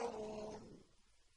قالوا